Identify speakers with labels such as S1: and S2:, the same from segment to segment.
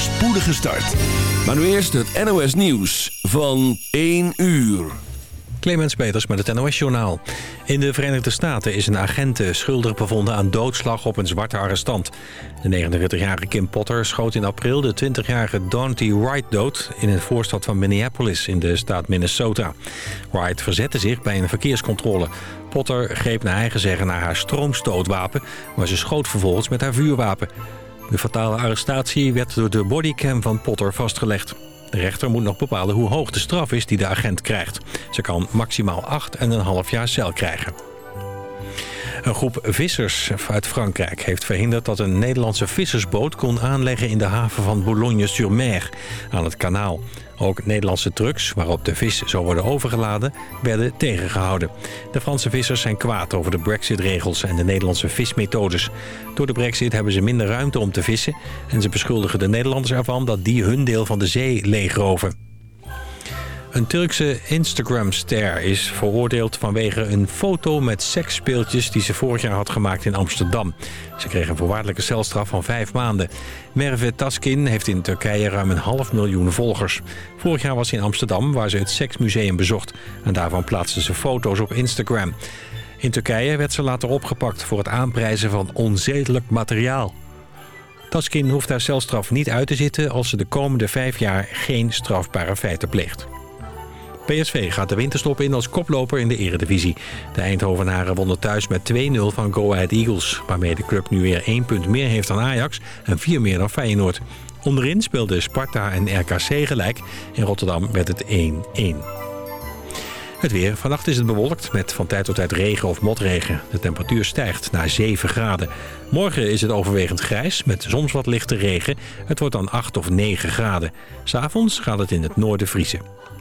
S1: voorspoedige start. Maar nu eerst het NOS Nieuws van 1 uur.
S2: Clemens Peters met het NOS-journaal. In de Verenigde Staten is een agent schuldig bevonden aan doodslag op een zwarte arrestant. De 49-jarige Kim Potter schoot in april de 20-jarige Dante Wright dood... in een voorstad van Minneapolis in de staat Minnesota. Wright verzette zich bij een verkeerscontrole. Potter greep naar eigen zeggen naar haar stroomstootwapen... maar ze schoot vervolgens met haar vuurwapen. De fatale arrestatie werd door de bodycam van Potter vastgelegd. De rechter moet nog bepalen hoe hoog de straf is die de agent krijgt. Ze kan maximaal 8,5 jaar cel krijgen. Een groep vissers uit Frankrijk heeft verhinderd dat een Nederlandse vissersboot kon aanleggen in de haven van Boulogne-sur-Mer aan het kanaal. Ook Nederlandse trucks, waarop de vis zou worden overgeladen, werden tegengehouden. De Franse vissers zijn kwaad over de brexit-regels en de Nederlandse vismethodes. Door de brexit hebben ze minder ruimte om te vissen... en ze beschuldigen de Nederlanders ervan dat die hun deel van de zee leegroven. Een Turkse Instagram-ster is veroordeeld vanwege een foto met seksspeeltjes... die ze vorig jaar had gemaakt in Amsterdam. Ze kreeg een voorwaardelijke celstraf van vijf maanden. Merve Taskin heeft in Turkije ruim een half miljoen volgers. Vorig jaar was ze in Amsterdam, waar ze het seksmuseum bezocht. En daarvan plaatste ze foto's op Instagram. In Turkije werd ze later opgepakt voor het aanprijzen van onzedelijk materiaal. Taskin hoeft haar celstraf niet uit te zitten... als ze de komende vijf jaar geen strafbare feiten pleegt. PSV gaat de winterstop in als koploper in de eredivisie. De Eindhovenaren wonnen thuis met 2-0 van Go Ahead Eagles... waarmee de club nu weer één punt meer heeft dan Ajax en vier meer dan Feyenoord. Onderin speelden Sparta en RKC gelijk. In Rotterdam werd het 1-1. Het weer. Vannacht is het bewolkt met van tijd tot tijd regen of motregen. De temperatuur stijgt naar 7 graden. Morgen is het overwegend grijs met soms wat lichte regen. Het wordt dan 8 of 9 graden. S'avonds gaat het in het noorden vriezen.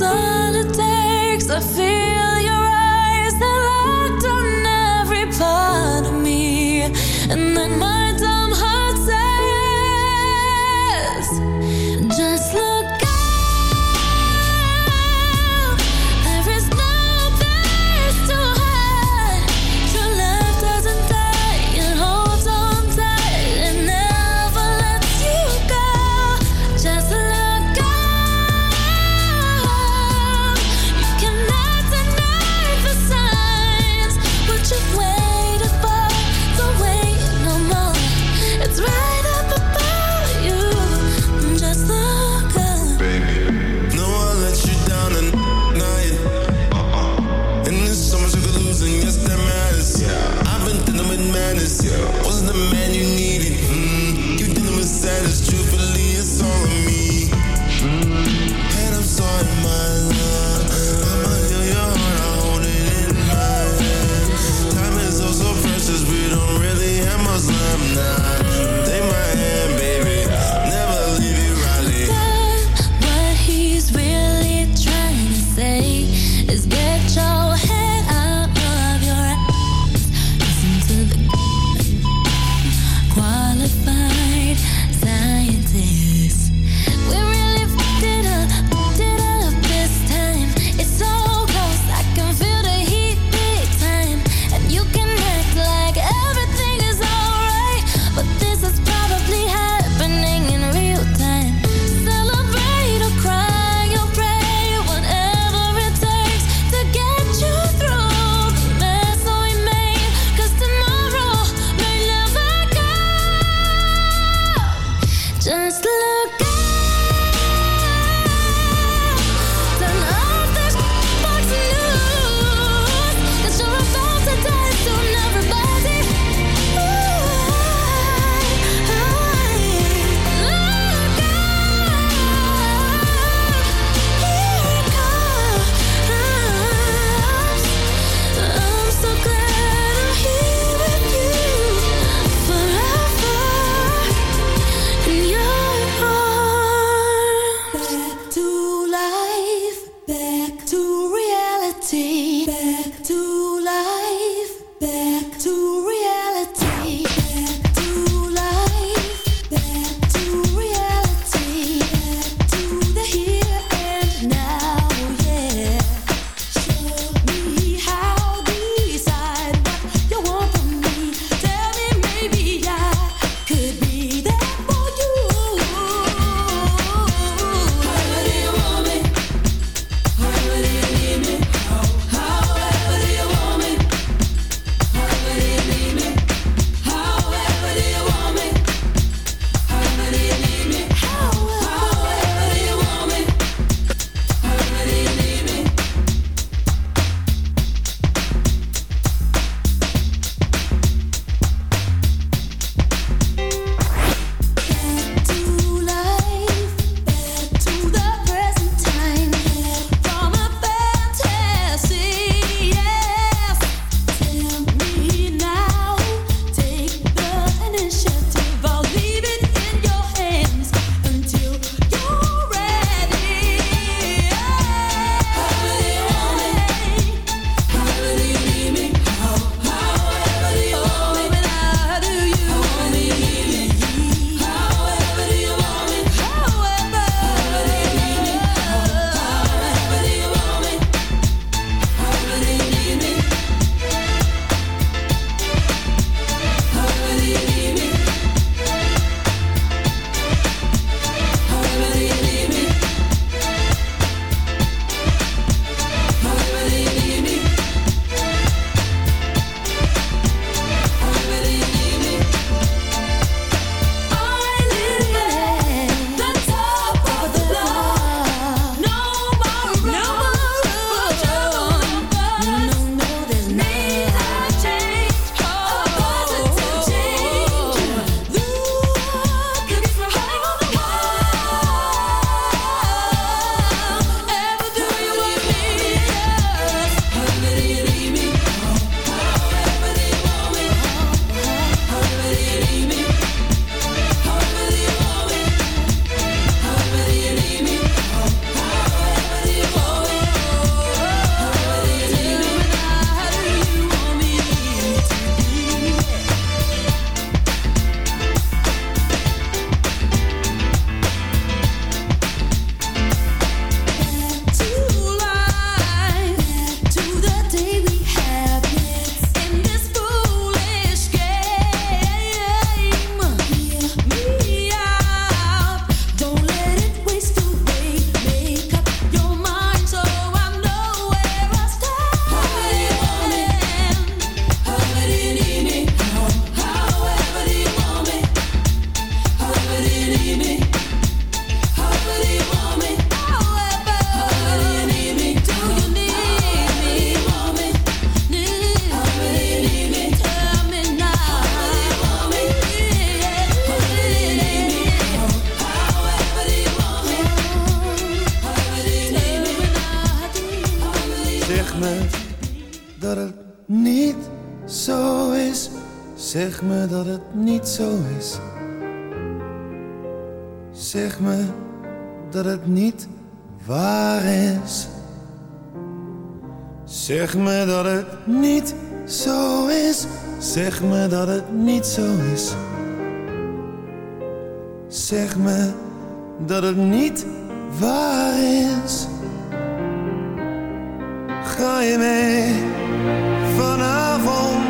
S3: sun. Dat het niet zo is. Zeg me dat het niet waar is. Zeg me dat het niet zo is. Zeg me dat het niet zo is. Zeg me dat het niet waar is. Ga je mee vanavond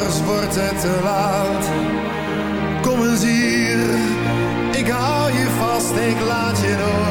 S3: wordt het te laat. Kom eens hier, ik hou je vast, ik laat je nooit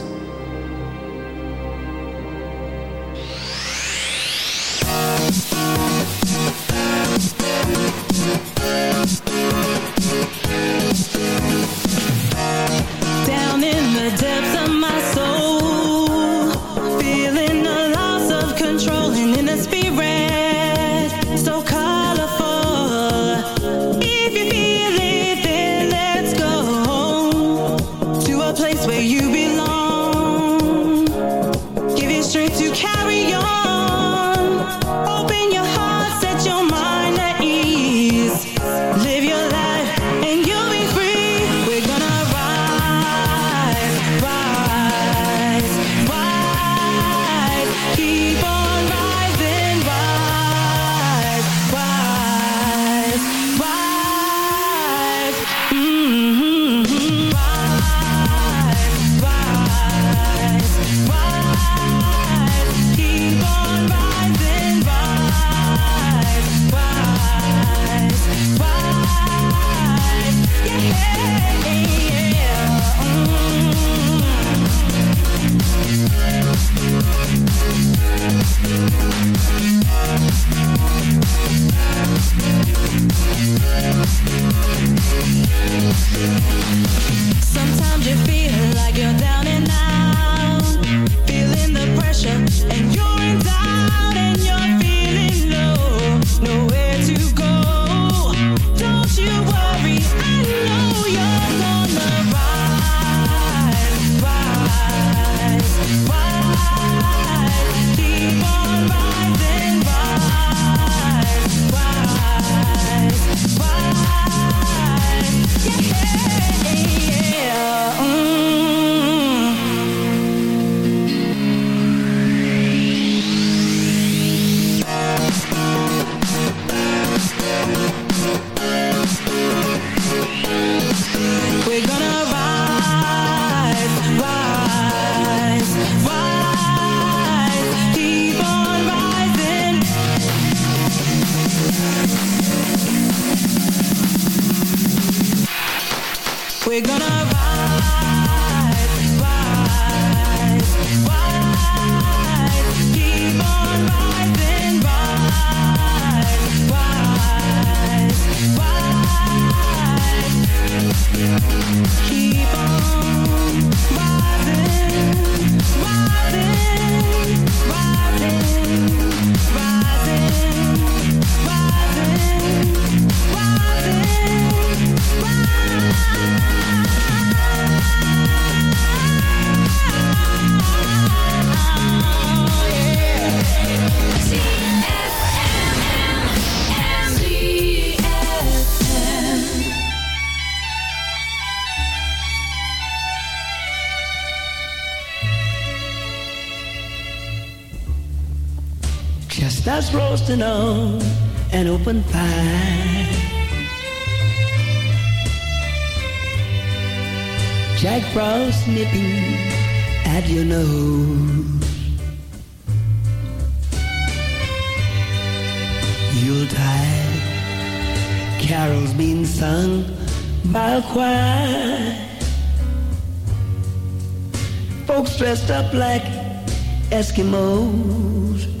S4: On
S5: an open fire. Jack Frost nipping at your nose. Yuletide carols being sung by a choir. Folks dressed up like Eskimos.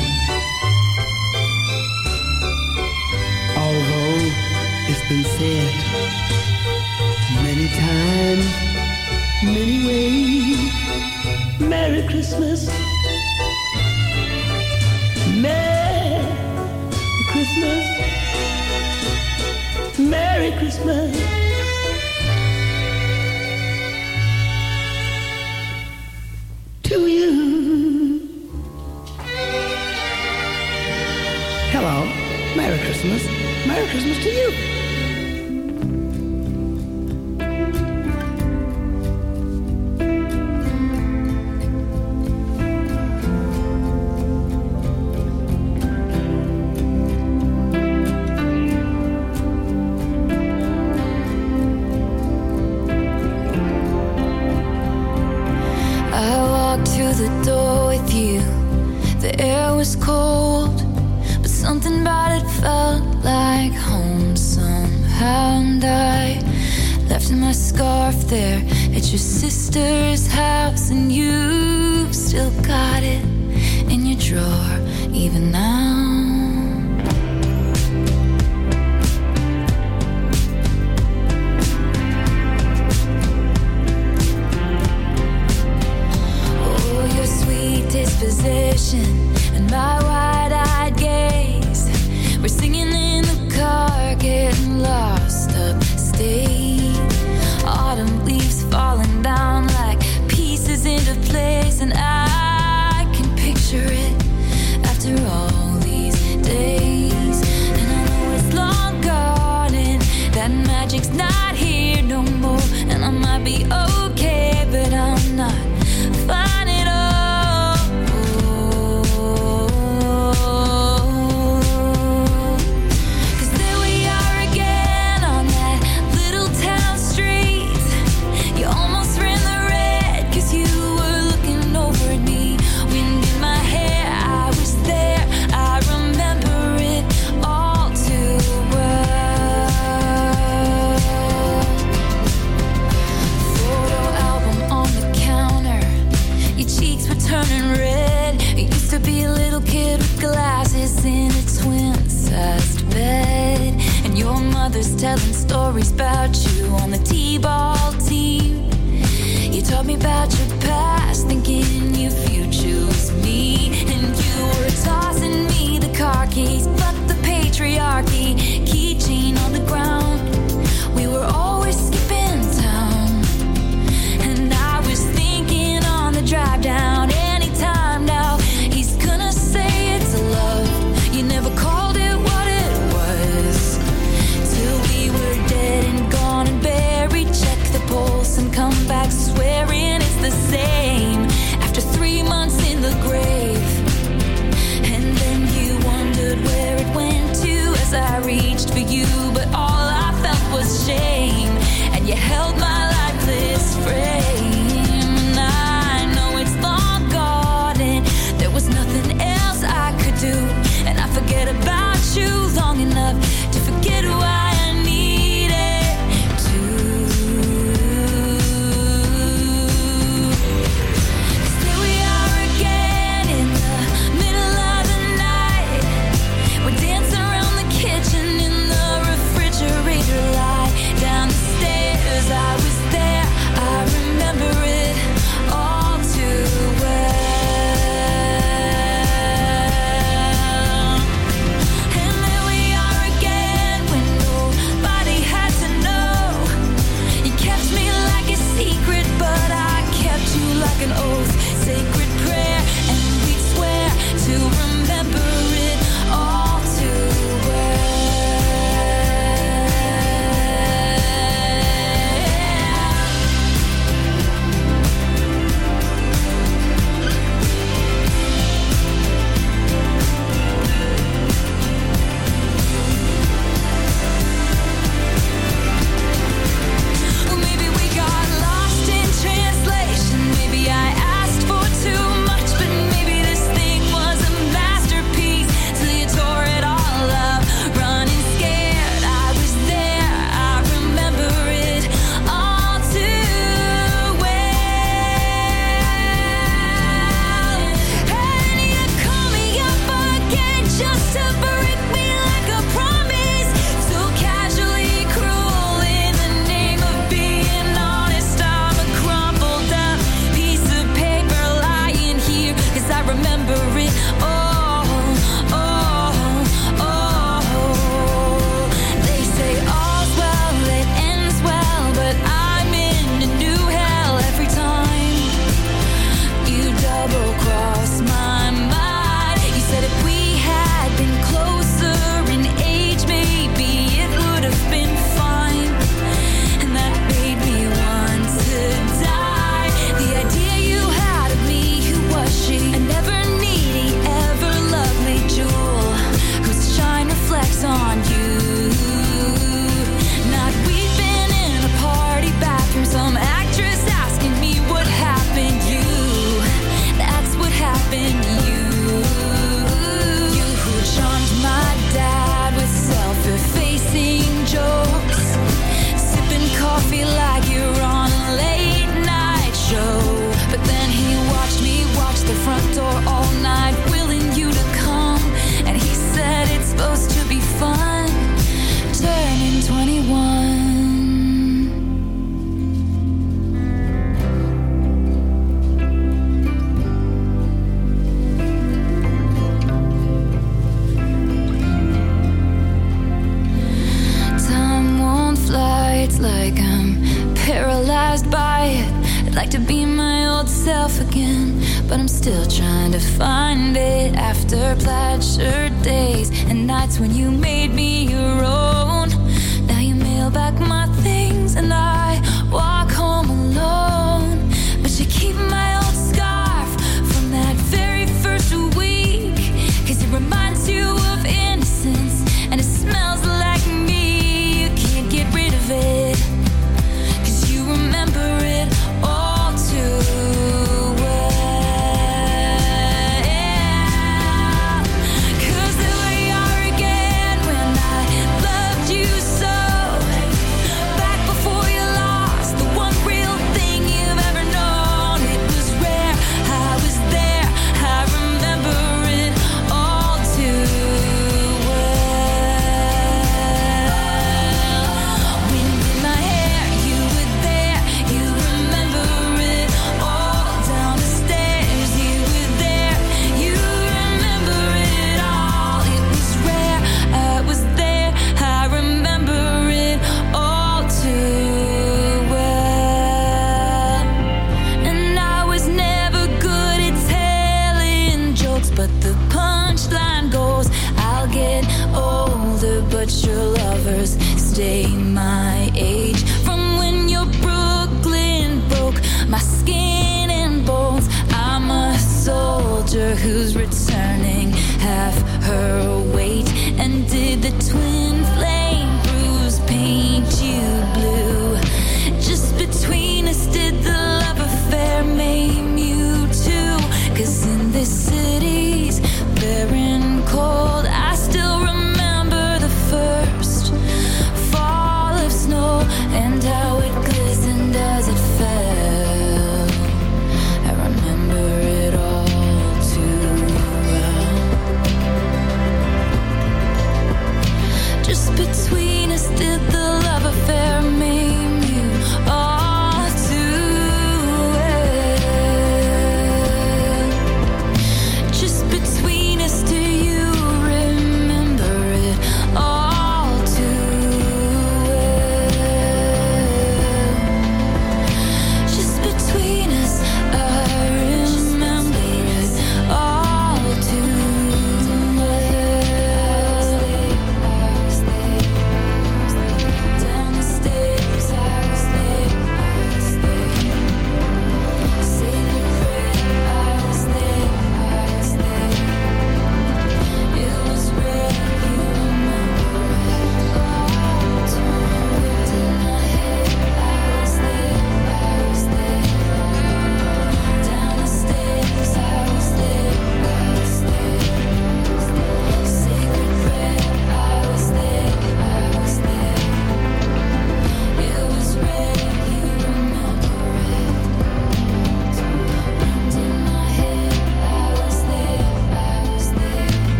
S5: Been said many times, many ways, Merry Christmas, Merry Christmas, Merry Christmas. To you. Hello. Merry Christmas. Merry Christmas to you.
S6: Drawer, even now.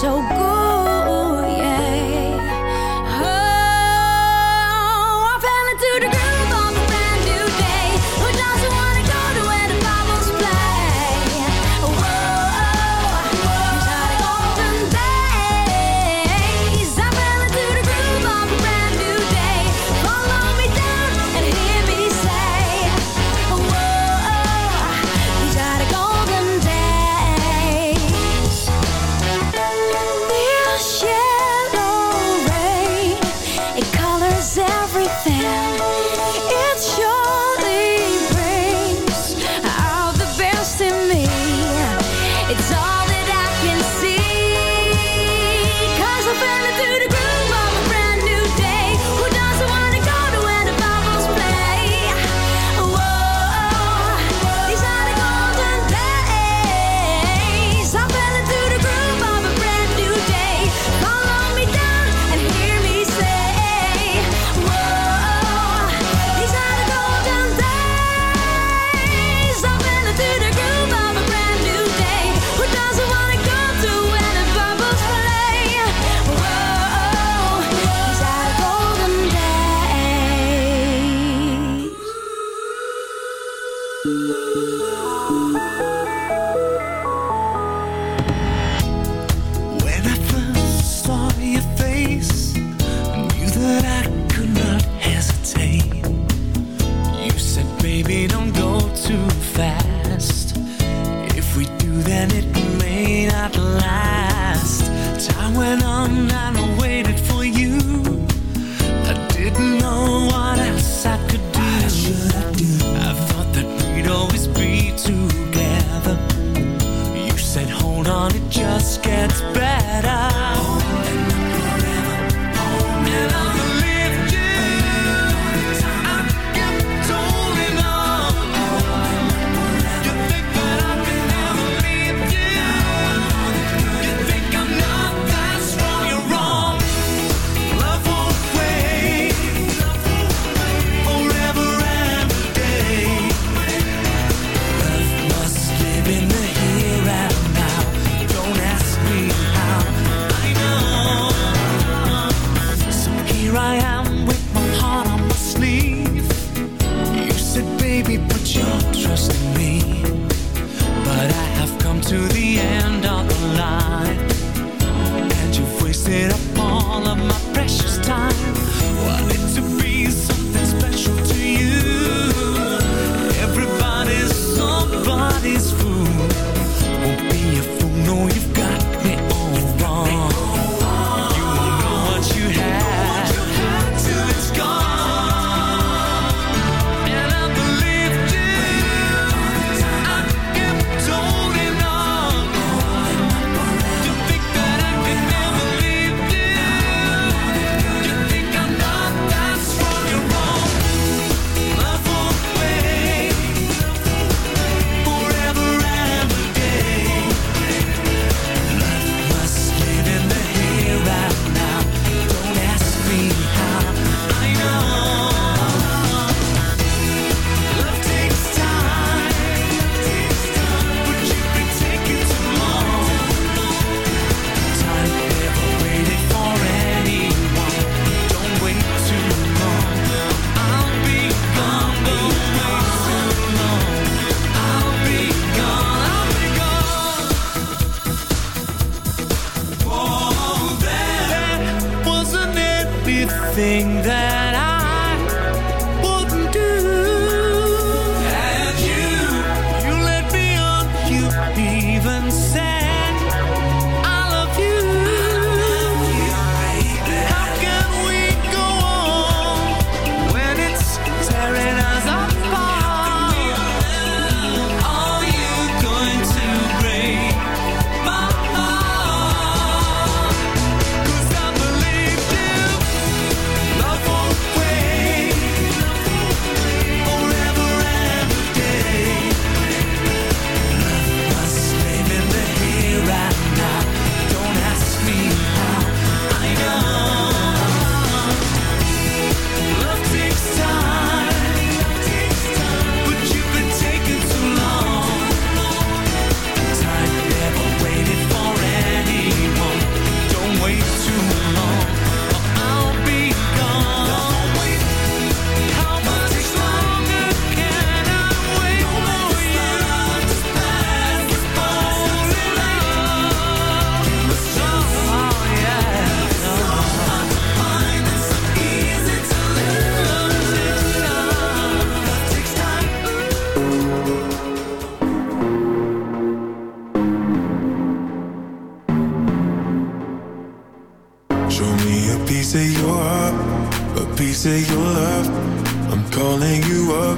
S6: So good,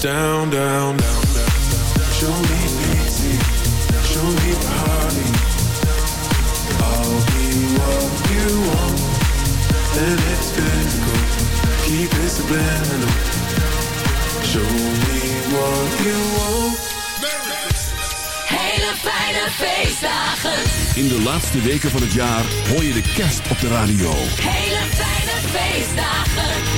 S7: Down, down, down, down. Show me pity, show me party. I'll be what you want, and it's physical. Keep it subliminal. Show me what you want.
S8: Hele fijne feestdagen.
S1: In de laatste weken van het jaar hoor je de kerst op de radio.
S8: Hele fijne feestdagen.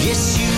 S9: Yes, you